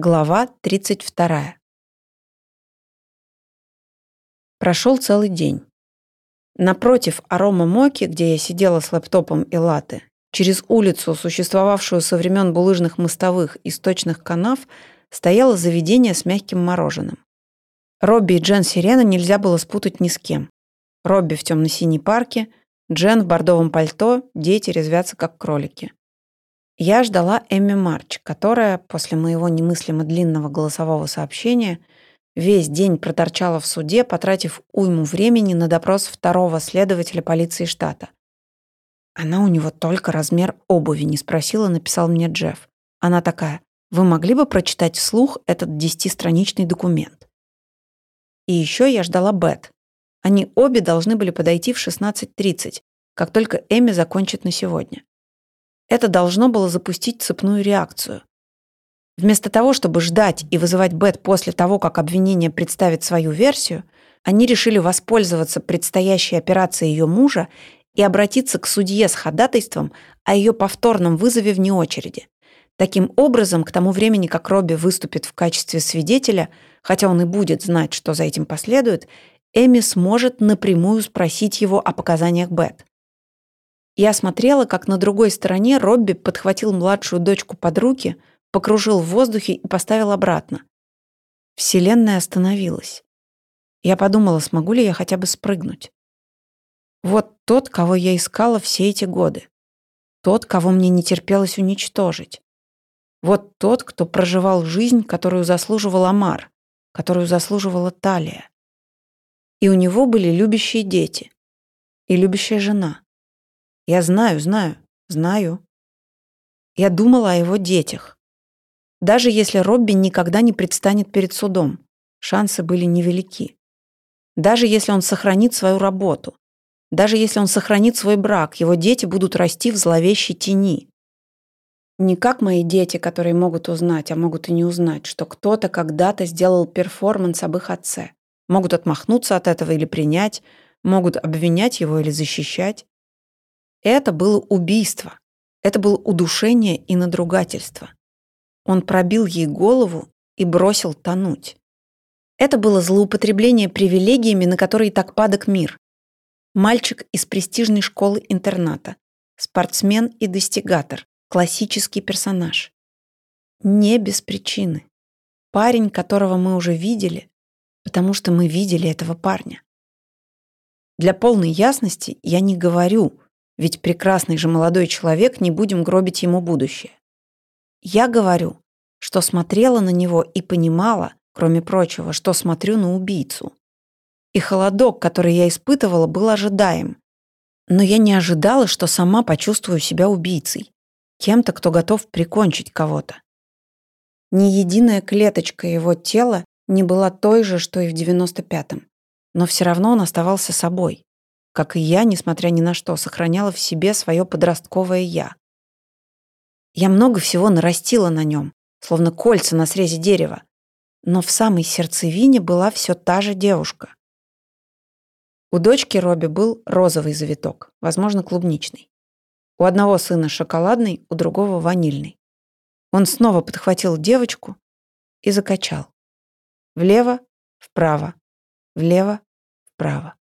Глава 32. Прошел целый день. Напротив арома Моки, где я сидела с лэптопом и латы, через улицу, существовавшую со времен булыжных мостовых и сточных канав, стояло заведение с мягким мороженым. Робби и Джен Сирена нельзя было спутать ни с кем. Робби в темно-синей парке, Джен в бордовом пальто, дети резвятся как кролики. Я ждала Эмми Марч, которая, после моего немыслимо длинного голосового сообщения, весь день проторчала в суде, потратив уйму времени на допрос второго следователя полиции штата. Она у него только размер обуви не спросила, написал мне Джефф. Она такая, вы могли бы прочитать вслух этот десятистраничный документ? И еще я ждала Бет. Они обе должны были подойти в 16.30, как только Эми закончит на сегодня. Это должно было запустить цепную реакцию. Вместо того, чтобы ждать и вызывать Бет после того, как обвинение представит свою версию, они решили воспользоваться предстоящей операцией ее мужа и обратиться к судье с ходатайством о ее повторном вызове вне очереди. Таким образом, к тому времени, как Робби выступит в качестве свидетеля, хотя он и будет знать, что за этим последует, Эми сможет напрямую спросить его о показаниях Бет. Я смотрела, как на другой стороне Робби подхватил младшую дочку под руки, покружил в воздухе и поставил обратно. Вселенная остановилась. Я подумала, смогу ли я хотя бы спрыгнуть. Вот тот, кого я искала все эти годы. Тот, кого мне не терпелось уничтожить. Вот тот, кто проживал жизнь, которую заслуживал Амар, которую заслуживала Талия. И у него были любящие дети и любящая жена. Я знаю, знаю, знаю. Я думала о его детях. Даже если Робби никогда не предстанет перед судом, шансы были невелики. Даже если он сохранит свою работу, даже если он сохранит свой брак, его дети будут расти в зловещей тени. Не как мои дети, которые могут узнать, а могут и не узнать, что кто-то когда-то сделал перформанс об их отце. Могут отмахнуться от этого или принять, могут обвинять его или защищать. Это было убийство. Это было удушение и надругательство. Он пробил ей голову и бросил тонуть. Это было злоупотребление привилегиями, на которые так падок мир. Мальчик из престижной школы-интерната. Спортсмен и достигатор. Классический персонаж. Не без причины. Парень, которого мы уже видели, потому что мы видели этого парня. Для полной ясности я не говорю, ведь прекрасный же молодой человек, не будем гробить ему будущее. Я говорю, что смотрела на него и понимала, кроме прочего, что смотрю на убийцу. И холодок, который я испытывала, был ожидаем. Но я не ожидала, что сама почувствую себя убийцей. Кем-то, кто готов прикончить кого-то. Ни единая клеточка его тела не была той же, что и в 95-м. Но все равно он оставался собой как и я, несмотря ни на что, сохраняла в себе свое подростковое «я». Я много всего нарастила на нем, словно кольца на срезе дерева, но в самой сердцевине была все та же девушка. У дочки Робби был розовый завиток, возможно, клубничный. У одного сына шоколадный, у другого ванильный. Он снова подхватил девочку и закачал. Влево, вправо, влево, вправо.